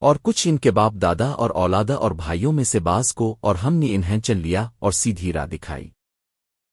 اور کچھ ان کے باپ دادا اور اولادہ اور بھائیوں میں سے باز کو اور ہم نے انہیں چل لیا اور سیدھی راہ دکھائی۔